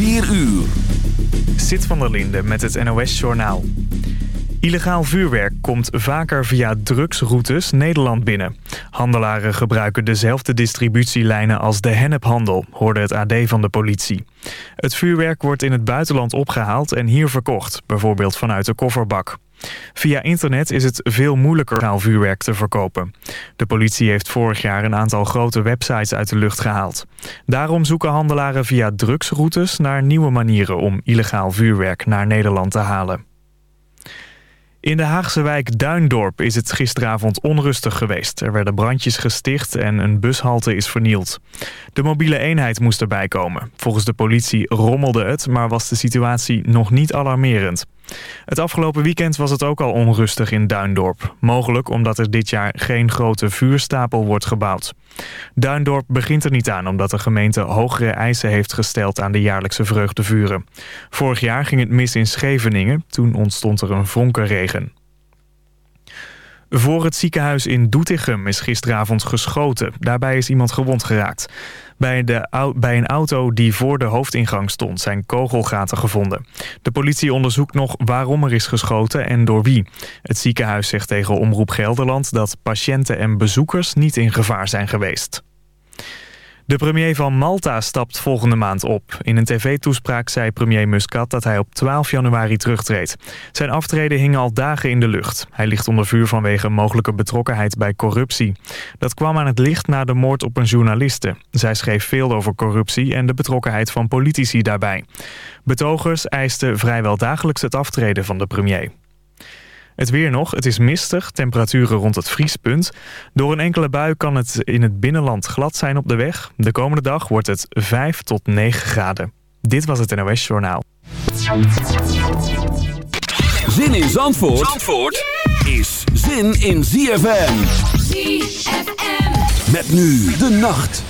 4 uur. Zit van der Linde met het NOS-journaal. Illegaal vuurwerk komt vaker via drugsroutes Nederland binnen. Handelaren gebruiken dezelfde distributielijnen als de hennephandel, hoorde het AD van de politie. Het vuurwerk wordt in het buitenland opgehaald en hier verkocht, bijvoorbeeld vanuit de kofferbak. Via internet is het veel moeilijker vuurwerk te verkopen. De politie heeft vorig jaar een aantal grote websites uit de lucht gehaald. Daarom zoeken handelaren via drugsroutes naar nieuwe manieren om illegaal vuurwerk naar Nederland te halen. In de Haagse wijk Duindorp is het gisteravond onrustig geweest. Er werden brandjes gesticht en een bushalte is vernield. De mobiele eenheid moest erbij komen. Volgens de politie rommelde het, maar was de situatie nog niet alarmerend. Het afgelopen weekend was het ook al onrustig in Duindorp. Mogelijk omdat er dit jaar geen grote vuurstapel wordt gebouwd. Duindorp begint er niet aan omdat de gemeente hogere eisen heeft gesteld aan de jaarlijkse vreugdevuren. Vorig jaar ging het mis in Scheveningen. Toen ontstond er een vonkenregen. Voor het ziekenhuis in Doetinchem is gisteravond geschoten. Daarbij is iemand gewond geraakt. Bij, de, bij een auto die voor de hoofdingang stond zijn kogelgaten gevonden. De politie onderzoekt nog waarom er is geschoten en door wie. Het ziekenhuis zegt tegen Omroep Gelderland dat patiënten en bezoekers niet in gevaar zijn geweest. De premier van Malta stapt volgende maand op. In een tv-toespraak zei premier Muscat dat hij op 12 januari terugtreedt. Zijn aftreden hing al dagen in de lucht. Hij ligt onder vuur vanwege mogelijke betrokkenheid bij corruptie. Dat kwam aan het licht na de moord op een journaliste. Zij schreef veel over corruptie en de betrokkenheid van politici daarbij. Betogers eisten vrijwel dagelijks het aftreden van de premier. Het weer nog, het is mistig, temperaturen rond het vriespunt. Door een enkele bui kan het in het binnenland glad zijn op de weg. De komende dag wordt het 5 tot 9 graden. Dit was het NOS Journaal. Zin in Zandvoort, Zandvoort is zin in ZFM. ZFM. Met nu de nacht.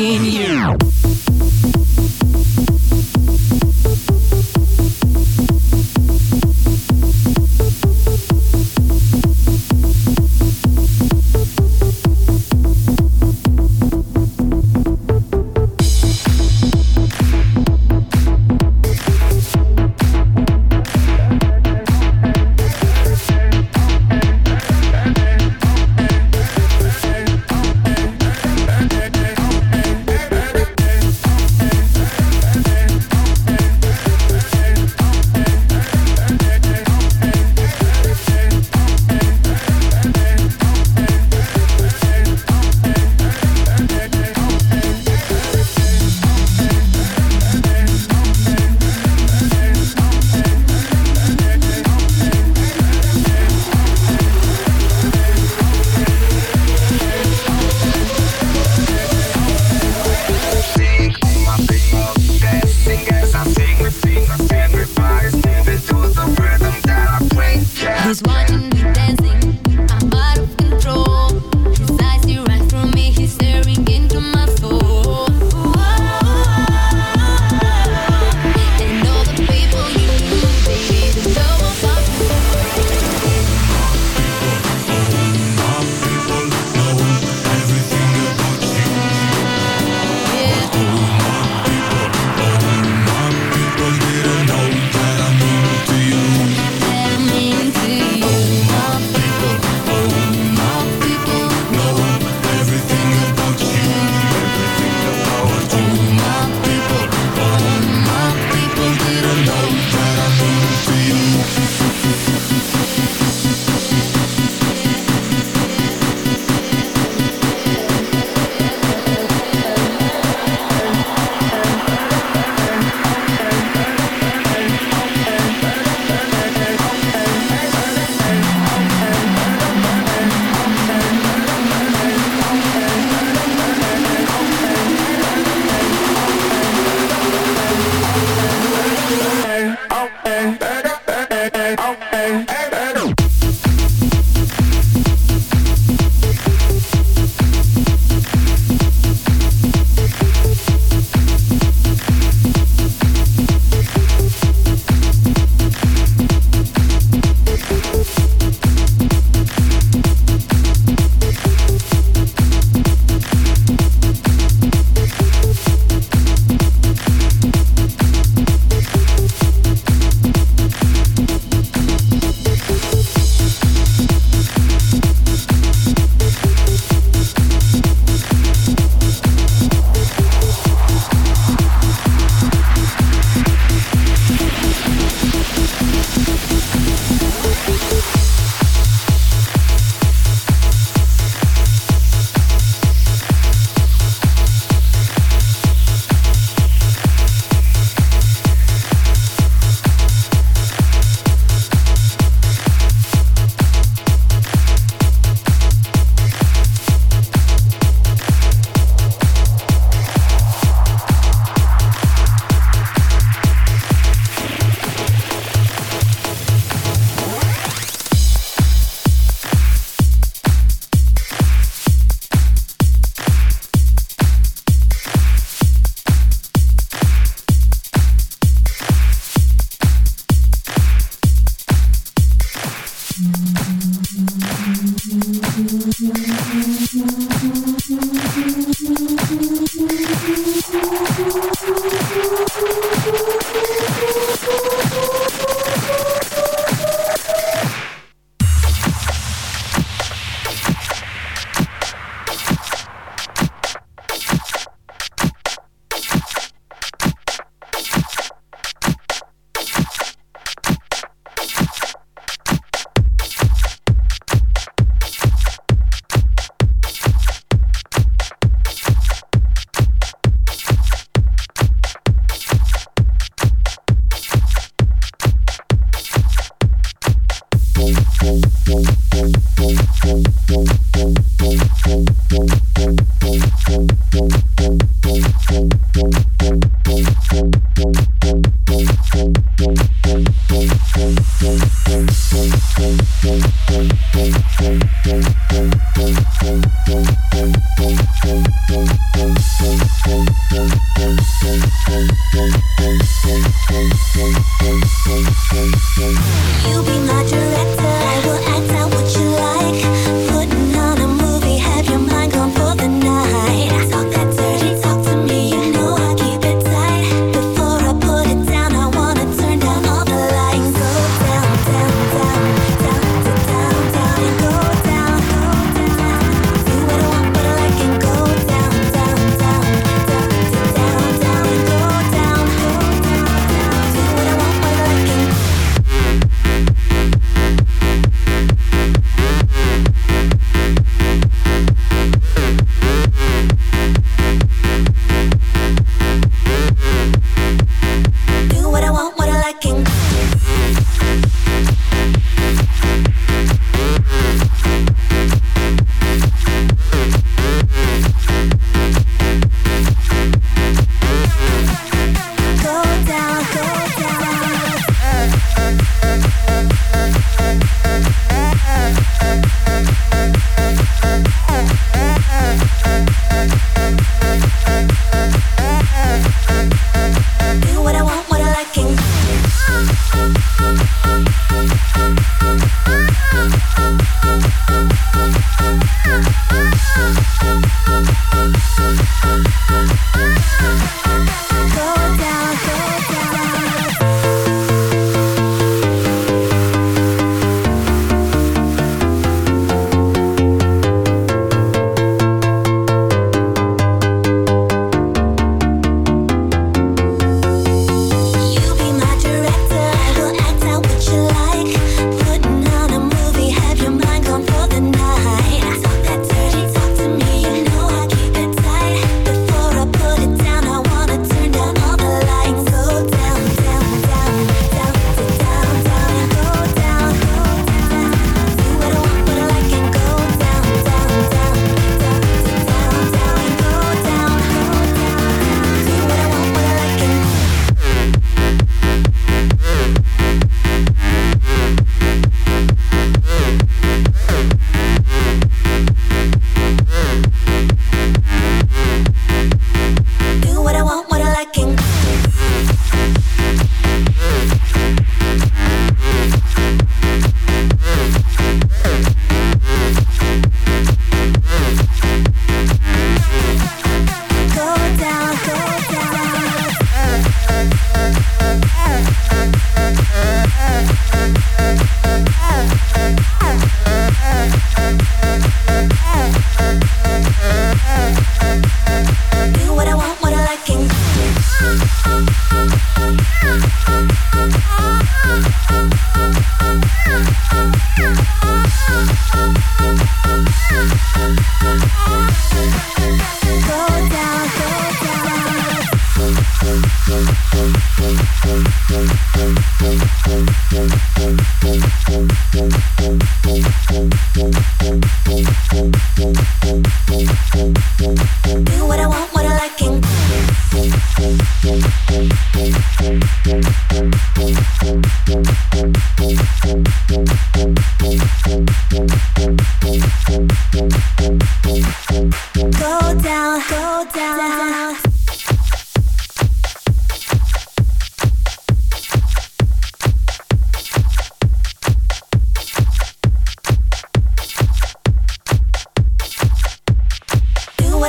my skin.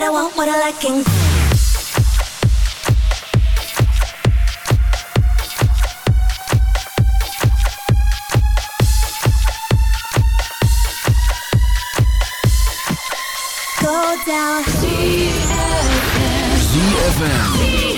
what I want, what I like, and go down. ZFM.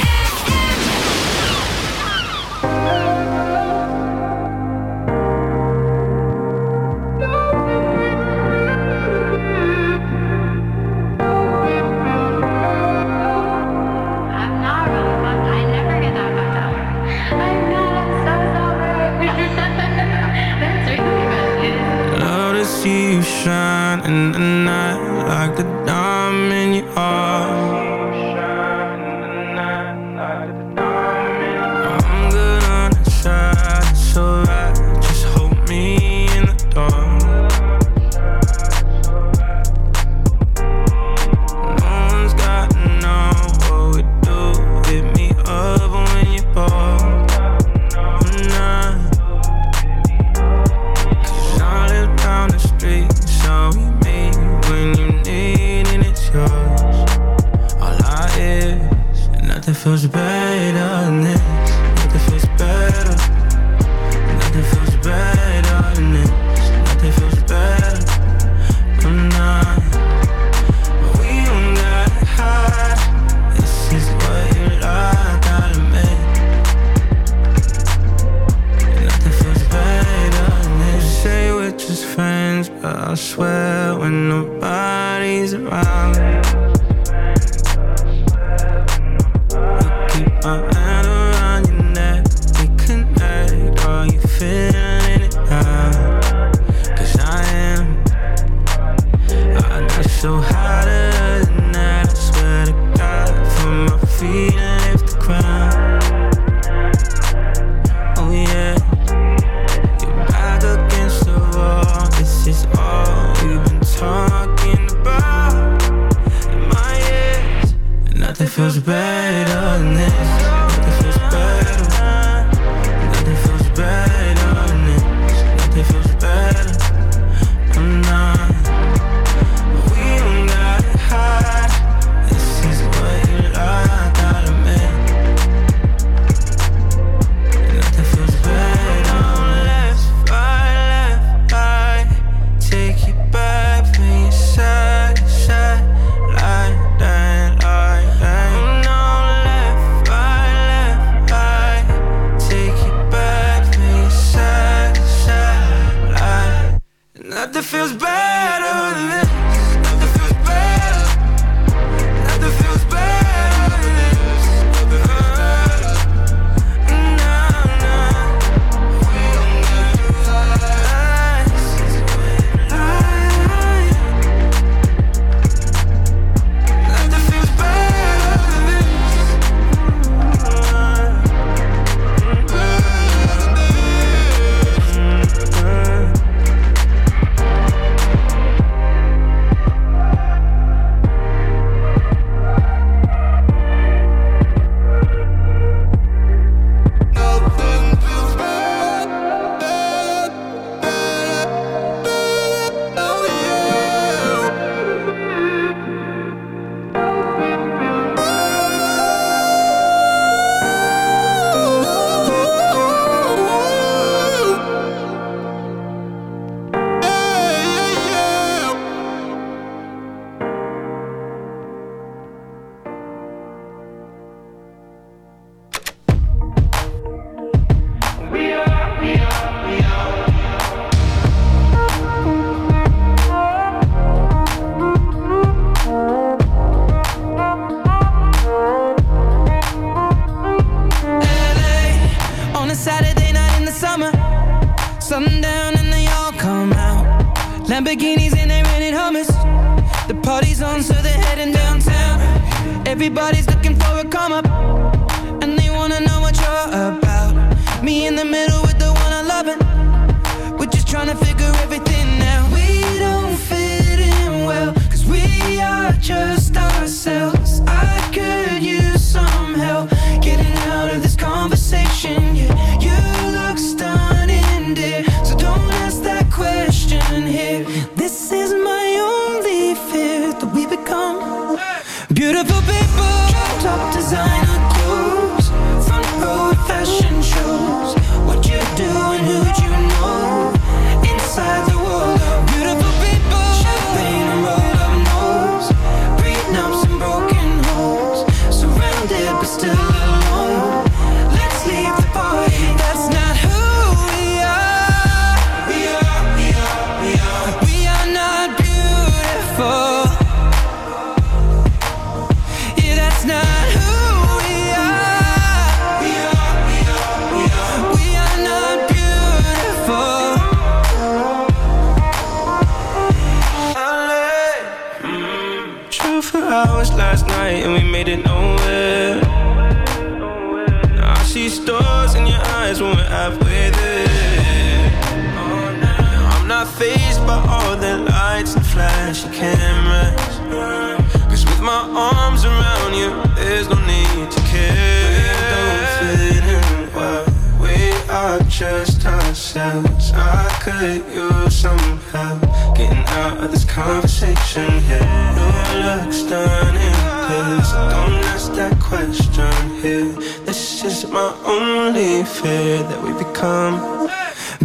with you somehow. Getting out of this conversation here. No looks done in this. Don't ask that question here. This is my only fear that we become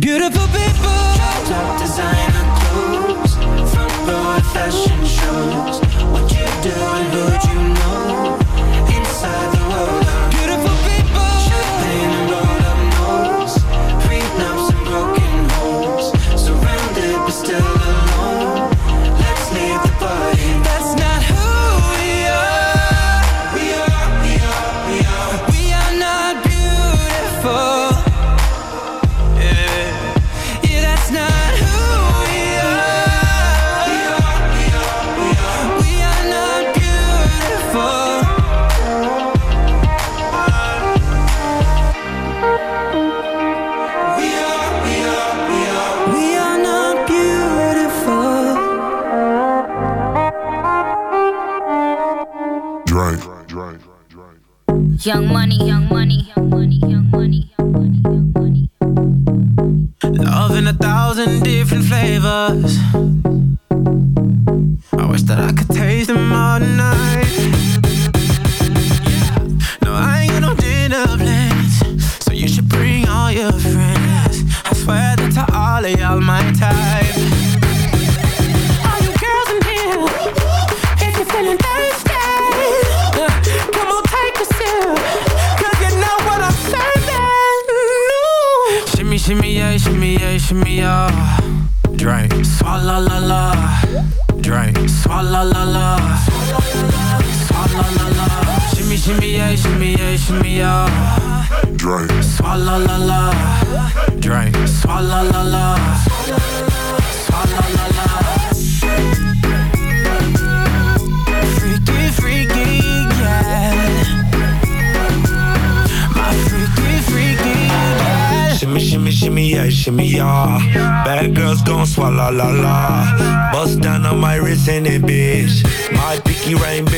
beautiful people. Top designer. that I could take. Paris in it, bitch. My picky rain, bitch.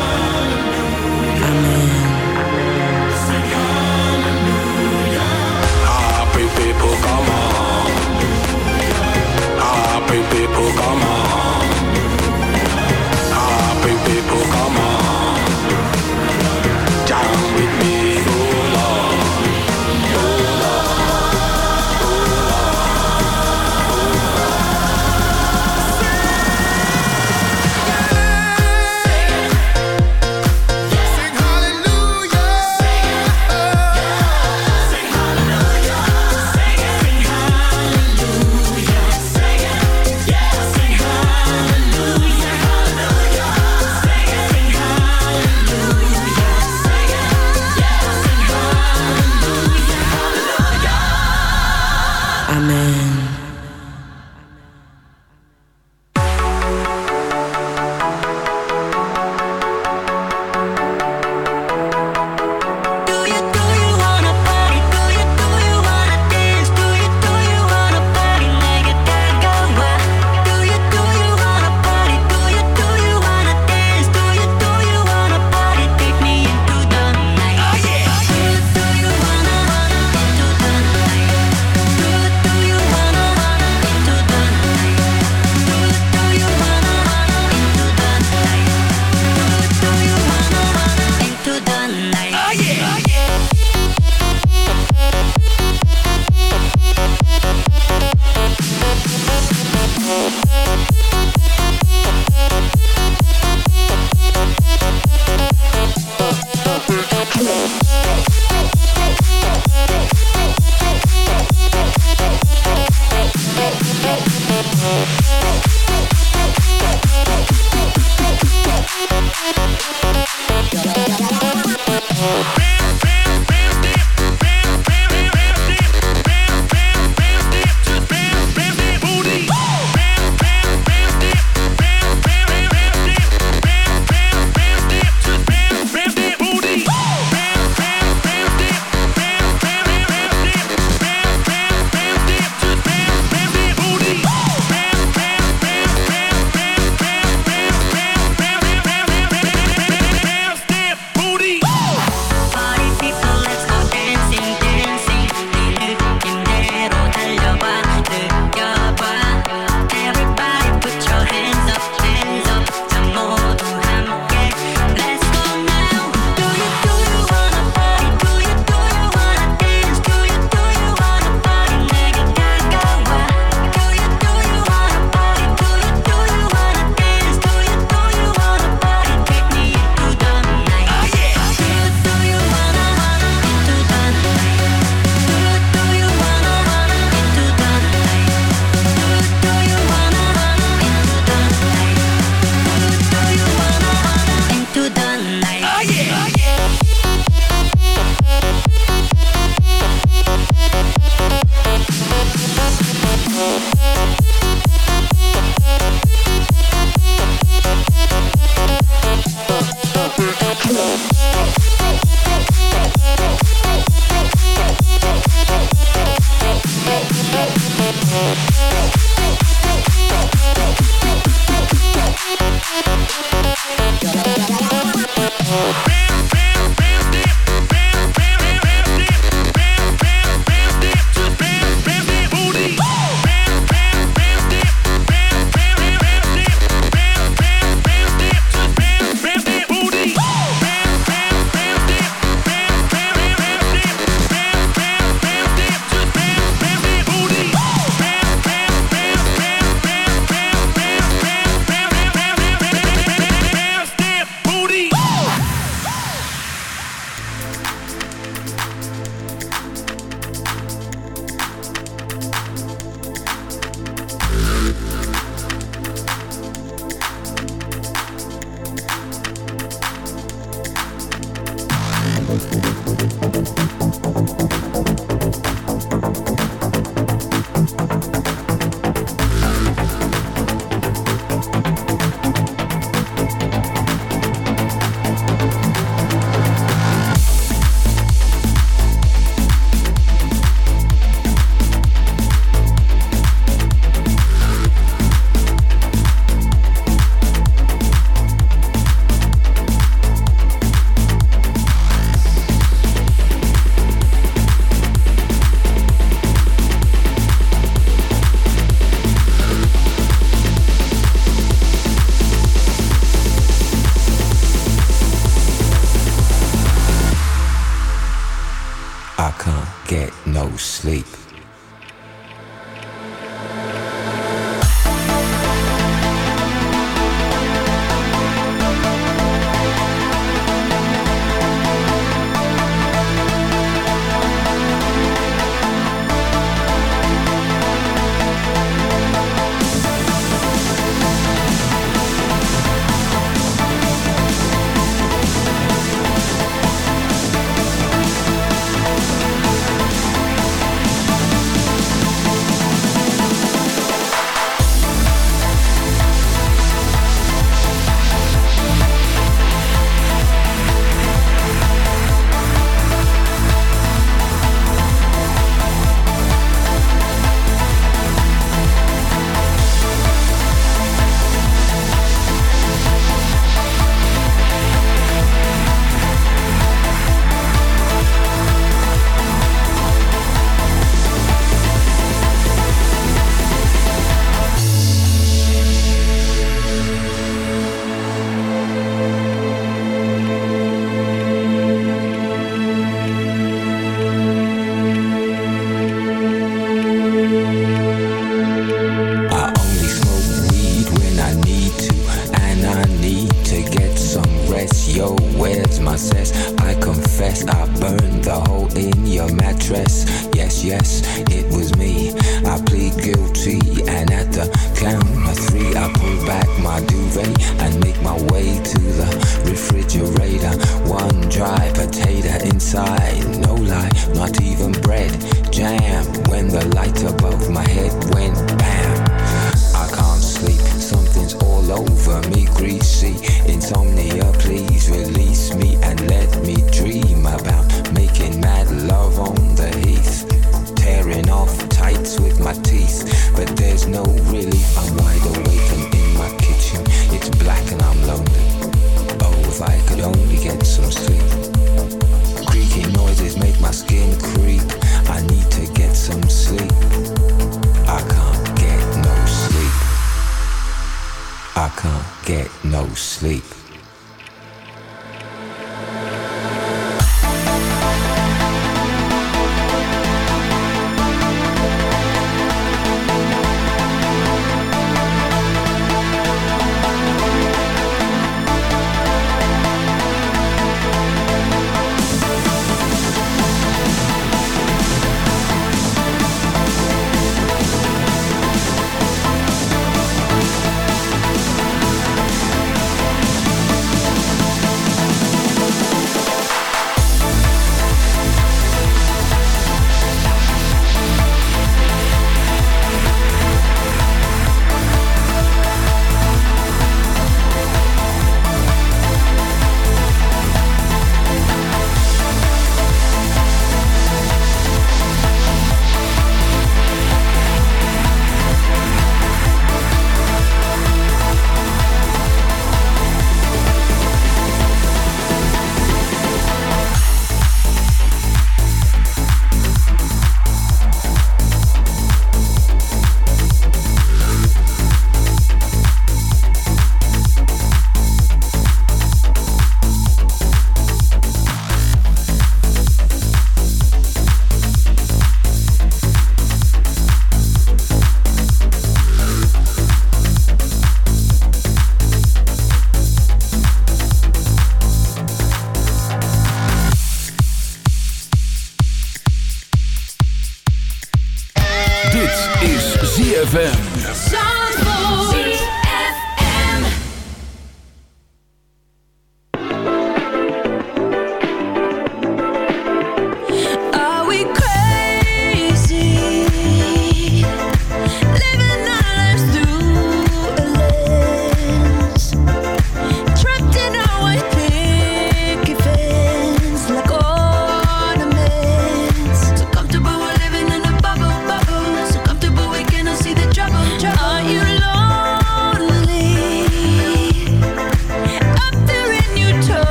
I can't get no sleep.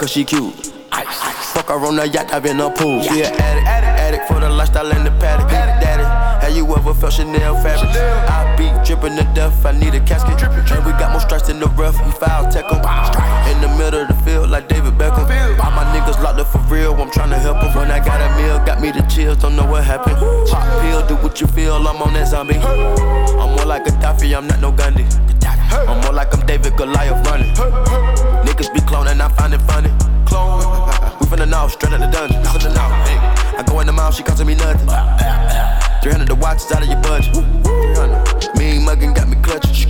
Cause she cute. Fuck her on the yacht, I've been a pool. She an addict, addict, addict for the lifestyle and the paddock. Daddy, have you ever felt Chanel fabric? I be dripping to death, I need a casket. And we got more strikes in the rough, we foul tech 'em. In the middle of the field, like David Beckham. All my niggas locked up for real, I'm trying to help 'em. When I got a meal, got me the chills, don't know what happened. Pop what you feel, I'm on that zombie. I'm more like a Gaddafi, I'm not no Gandhi. I'm more like I'm David Goliath running. Niggas be cloning, I find it funny. Clone. We finna know, straight out the dungeon. I go in the mouth, she costing me nothing. 300 the watch is out of your budget. 300. Mean muggin' got me clutching.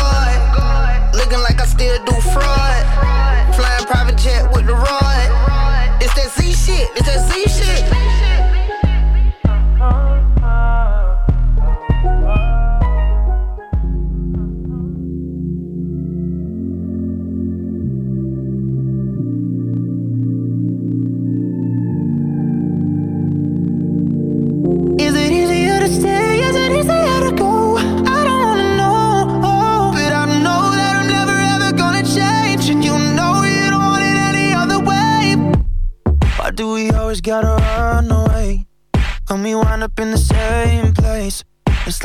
Do fraud. Flying private jet with